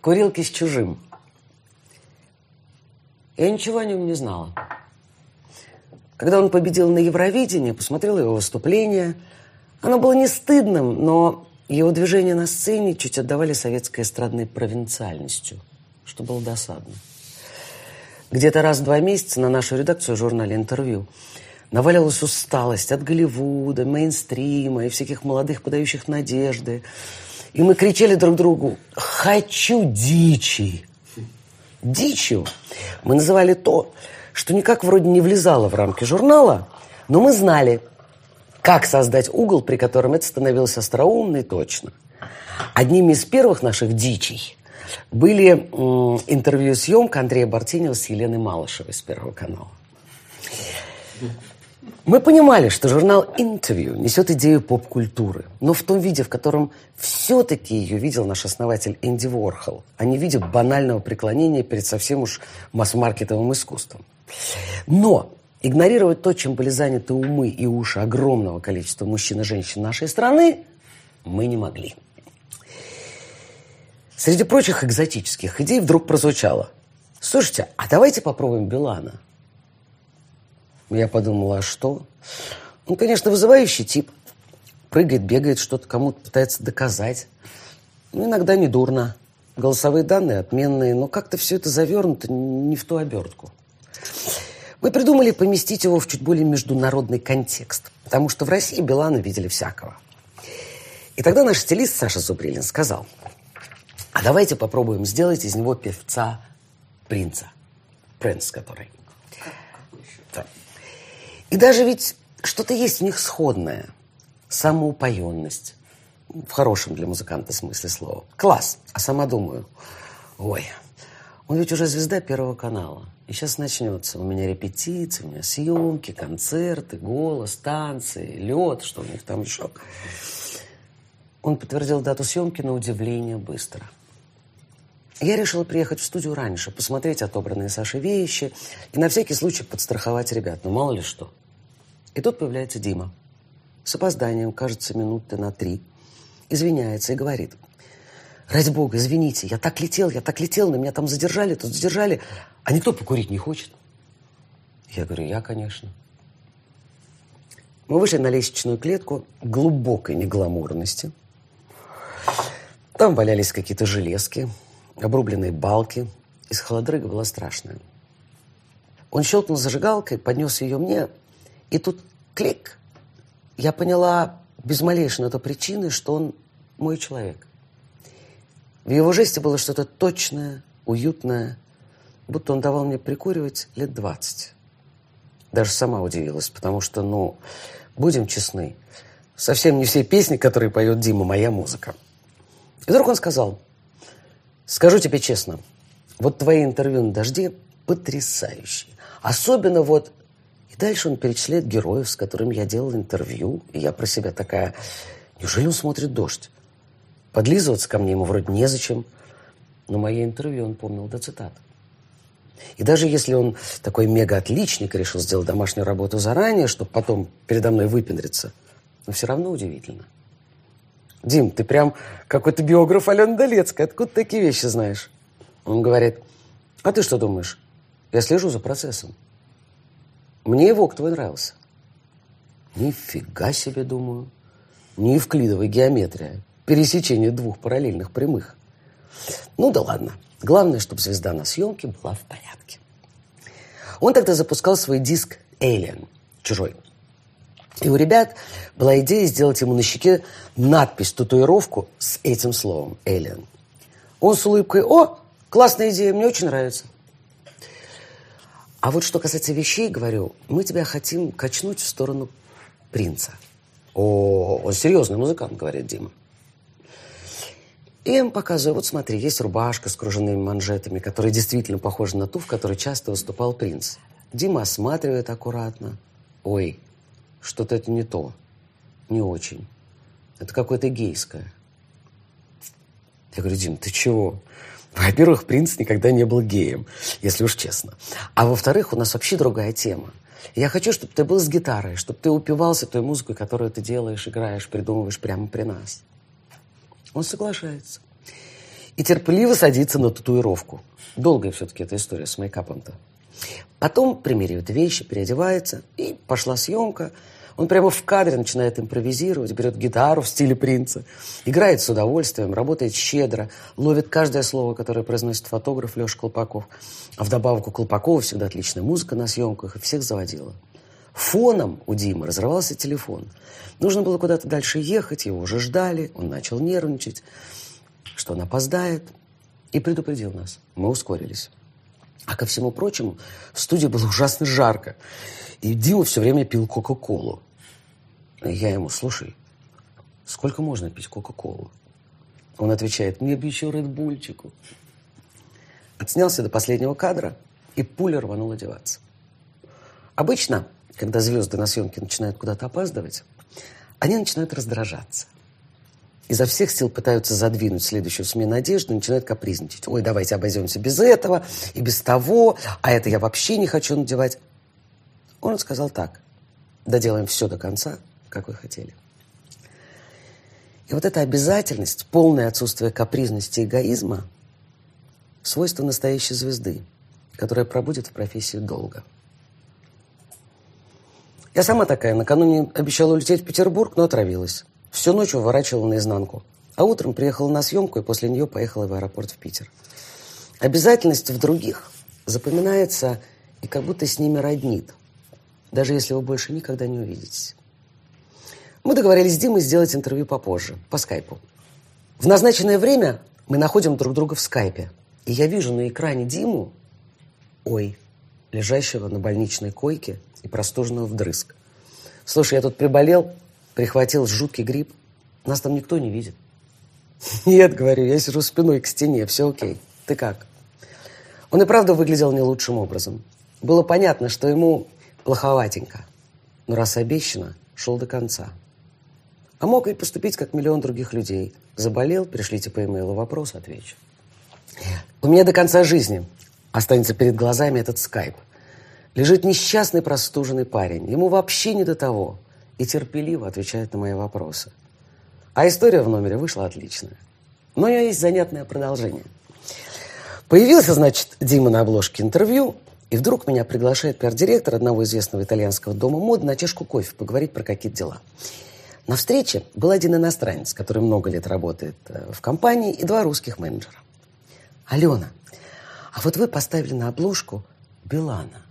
в курилке с чужим. Я ничего о нем не знала. Когда он победил на Евровидении, посмотрела его выступление. Оно было не стыдным, но его движения на сцене чуть отдавали советской эстрадной провинциальностью, что было досадно. Где-то раз в два месяца на нашу редакцию журнале «Интервью» навалилась усталость от Голливуда, мейнстрима и всяких молодых, подающих надежды. И мы кричали друг другу «Хочу дичи!» Дичью мы называли то, что никак вроде не влезало в рамки журнала, но мы знали, как создать угол, при котором это становилось остроумно и точно. Одними из первых наших дичей были интервью съемка Андрея Бартинева с Еленой Малышевой с Первого канала. Мы понимали, что журнал «Интервью» несет идею поп-культуры, но в том виде, в котором все-таки ее видел наш основатель Энди Ворхол, а не в виде банального преклонения перед совсем уж масс-маркетовым искусством. Но игнорировать то, чем были заняты умы и уши огромного количества мужчин и женщин нашей страны, мы не могли. Среди прочих экзотических идей вдруг прозвучало. Слушайте, а давайте попробуем Билана. Я подумала, а что? Ну, конечно, вызывающий тип. Прыгает, бегает, что-то кому-то пытается доказать. Ну, иногда не дурно. Голосовые данные отменные, но как-то все это завернуто не в ту обертку. Мы придумали поместить его в чуть более международный контекст, потому что в России Билана видели всякого. И тогда наш стилист Саша Зубрилин сказал, а давайте попробуем сделать из него певца принца. Принц который. Да. И даже ведь что-то есть в них сходное. Самоупоенность. В хорошем для музыканта смысле слова. Класс. А сама думаю, ой, он ведь уже звезда Первого канала. И сейчас начнется. У меня репетиции, у меня съемки, концерты, голос, танцы, лед, что у них там еще. Он подтвердил дату съемки на удивление быстро. Я решила приехать в студию раньше, посмотреть отобранные Сашей вещи и на всякий случай подстраховать ребят. Ну, мало ли что. И тут появляется Дима. С опозданием, кажется, минуты на три. Извиняется и говорит. Ради бога, извините, я так летел, я так летел, на меня там задержали, тут задержали. А никто покурить не хочет? Я говорю, я, конечно. Мы вышли на лестничную клетку глубокой негламурности. Там валялись какие-то железки, обрубленные балки. Из холодрыга было страшно. Он щелкнул зажигалкой, поднес ее мне, и тут клик. Я поняла без малейшей на то причины, что он мой человек. В его жесте было что-то точное, уютное, будто он давал мне прикуривать лет двадцать. Даже сама удивилась, потому что, ну, будем честны, совсем не все песни, которые поет Дима, моя музыка. И вдруг он сказал, скажу тебе честно, вот твои интервью на «Дожде» потрясающие. Особенно вот... Дальше он перечисляет героев, с которыми я делал интервью. И я про себя такая, неужели он смотрит «Дождь»? Подлизываться ко мне ему вроде незачем. Но мое интервью он помнил до цитат. И даже если он такой мега-отличник решил сделать домашнюю работу заранее, чтобы потом передо мной выпендриться, но все равно удивительно. Дим, ты прям какой-то биограф Алены Долецкой. Откуда такие вещи знаешь? Он говорит, а ты что думаешь? Я слежу за процессом. Мне его твой нравился. Нифига себе, думаю. Не евклидовая геометрия. Пересечение двух параллельных прямых. Ну да ладно. Главное, чтобы звезда на съемке была в порядке. Он тогда запускал свой диск «Alien» – «Чужой». И у ребят была идея сделать ему на щеке надпись, татуировку с этим словом «Alien». Он с улыбкой «О, классная идея, мне очень нравится». А вот что касается вещей, говорю, мы тебя хотим качнуть в сторону принца. О, он серьезный музыкант, говорит Дима. И я им показываю, вот смотри, есть рубашка с кружевными манжетами, которая действительно похожа на ту, в которой часто выступал принц. Дима осматривает аккуратно. Ой, что-то это не то. Не очень. Это какое-то гейское. Я говорю, Дим, ты чего? Во-первых, принц никогда не был геем, если уж честно. А во-вторых, у нас вообще другая тема. Я хочу, чтобы ты был с гитарой, чтобы ты упивался той музыкой, которую ты делаешь, играешь, придумываешь прямо при нас. Он соглашается. и терпеливо садится на татуировку. Долгая все-таки эта история с мейкапом-то. Потом примеривает вещи, переодевается, и пошла съемка. Он прямо в кадре начинает импровизировать, берет гитару в стиле принца, играет с удовольствием, работает щедро, ловит каждое слово, которое произносит фотограф Леша Колпаков. А вдобавок у Колпакова всегда отличная музыка на съемках, и всех заводила. Фоном у Димы разрывался телефон. Нужно было куда-то дальше ехать, его уже ждали, он начал нервничать, что он опоздает, и предупредил нас. Мы ускорились. А ко всему прочему, в студии было ужасно жарко. И Дима все время пил Кока-Колу. Я ему, слушай, сколько можно пить Кока-Колу? Он отвечает, мне бы еще Редбульчику. Отснялся до последнего кадра, и пуля рванул одеваться. Обычно, когда звезды на съемке начинают куда-то опаздывать, они начинают раздражаться – изо всех сил пытаются задвинуть следующую смену одежды, начинают капризничать. Ой, давайте обойдемся без этого и без того, а это я вообще не хочу надевать. Он сказал так, доделаем все до конца, как вы хотели. И вот эта обязательность, полное отсутствие капризности и эгоизма – свойство настоящей звезды, которая пробудет в профессии долго. Я сама такая, накануне обещала улететь в Петербург, но отравилась. Всю ночь уворачивала наизнанку. А утром приехала на съемку и после нее поехала в аэропорт в Питер. Обязательность в других запоминается и как будто с ними роднит, даже если вы больше никогда не увидитесь. Мы договорились с Димой сделать интервью попозже, по скайпу. В назначенное время мы находим друг друга в скайпе. И я вижу на экране Диму, ой, лежащего на больничной койке и простуженного вдрызг. Слушай, я тут приболел, прихватил жуткий грипп. Нас там никто не видит. Нет, говорю, я сижу спиной к стене, все окей. Ты как? Он и правда выглядел не лучшим образом. Было понятно, что ему плоховатенько. Но раз обещано, шел до конца. А мог и поступить, как миллион других людей. Заболел, пришлите по имейлу вопрос, отвечу. У меня до конца жизни останется перед глазами этот скайп. Лежит несчастный простуженный парень. Ему вообще не до того – и терпеливо отвечает на мои вопросы. А история в номере вышла отличная. Но у нее есть занятное продолжение. Появился, значит, Дима на обложке интервью, и вдруг меня приглашает пиар-директор одного известного итальянского дома моды на чашку кофе поговорить про какие-то дела. На встрече был один иностранец, который много лет работает э, в компании, и два русских менеджера. Алена, а вот вы поставили на обложку Билана.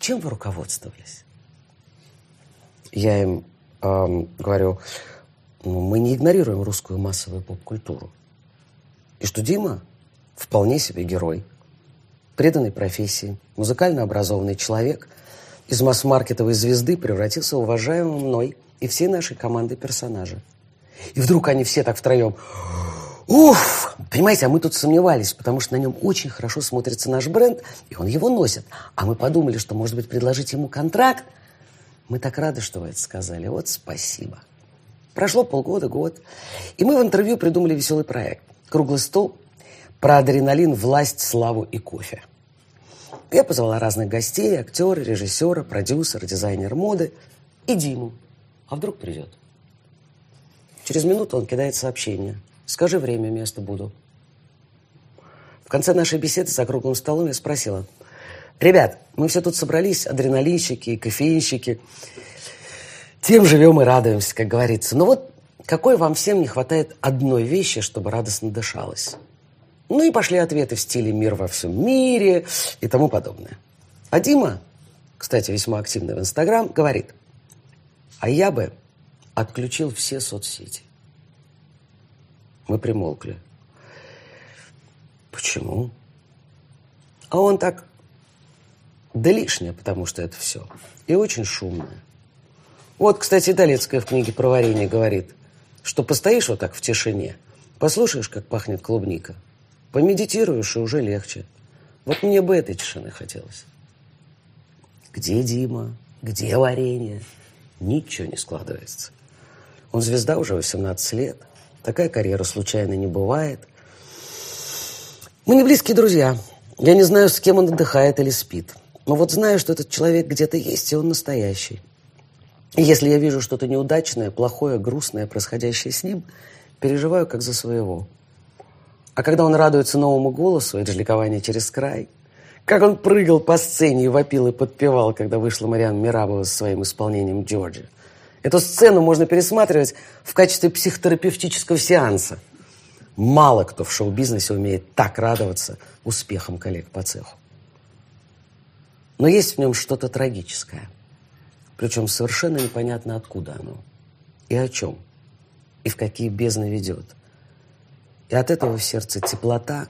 Чем вы руководствовались? Я им э, говорю, ну, мы не игнорируем русскую массовую поп-культуру. И что Дима вполне себе герой, преданный профессии, музыкально образованный человек, из масс-маркетовой звезды превратился в уважаемого мной и всей нашей команды персонажа. И вдруг они все так втроем... Уф! Понимаете, а мы тут сомневались, потому что на нем очень хорошо смотрится наш бренд, и он его носит. А мы подумали, что, может быть, предложить ему контракт – мы так рады, что вы это сказали. Вот спасибо. Прошло полгода, год. И мы в интервью придумали веселый проект. Круглый стол про адреналин, власть, славу и кофе. Я позвала разных гостей, актера, режиссера, продюсера, дизайнера моды и Диму. А вдруг придет? Через минуту он кидает сообщение. Скажи время, место буду. В конце нашей беседы за круглым столом я спросила – Ребят, мы все тут собрались, адреналинщики и кофеинщики. Тем живем и радуемся, как говорится. Но вот какой вам всем не хватает одной вещи, чтобы радостно дышалось? Ну и пошли ответы в стиле «мир во всем мире» и тому подобное. А Дима, кстати, весьма активный в Инстаграм, говорит, а я бы отключил все соцсети. Мы примолкли. Почему? А он так да лишнее, потому что это все. И очень шумное. Вот, кстати, Далецкая в книге про варенье говорит, что постоишь вот так в тишине, послушаешь, как пахнет клубника, помедитируешь, и уже легче. Вот мне бы этой тишины хотелось. Где Дима? Где варенье? Ничего не складывается. Он звезда уже 18 лет. Такая карьера случайно не бывает. Мы не близкие друзья. Я не знаю, с кем он отдыхает или спит. Но вот знаю, что этот человек где-то есть, и он настоящий. И если я вижу что-то неудачное, плохое, грустное, происходящее с ним, переживаю как за своего. А когда он радуется новому голосу, это же ликование через край. Как он прыгал по сцене и вопил и подпевал, когда вышла Мариан Мирабова со своим исполнением Джорджи. Эту сцену можно пересматривать в качестве психотерапевтического сеанса. Мало кто в шоу-бизнесе умеет так радоваться успехам коллег по цеху. Но есть в нем что-то трагическое. Причем совершенно непонятно, откуда оно. И о чем. И в какие бездны ведет. И от этого в сердце теплота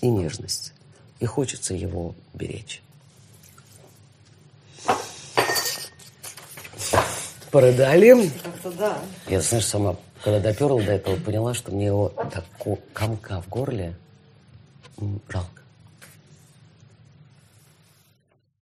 и нежность. И хочется его беречь. Порыдали. Как-то да. Я, знаешь, сама, когда доперла до этого, поняла, что мне его так комка в горле жалко.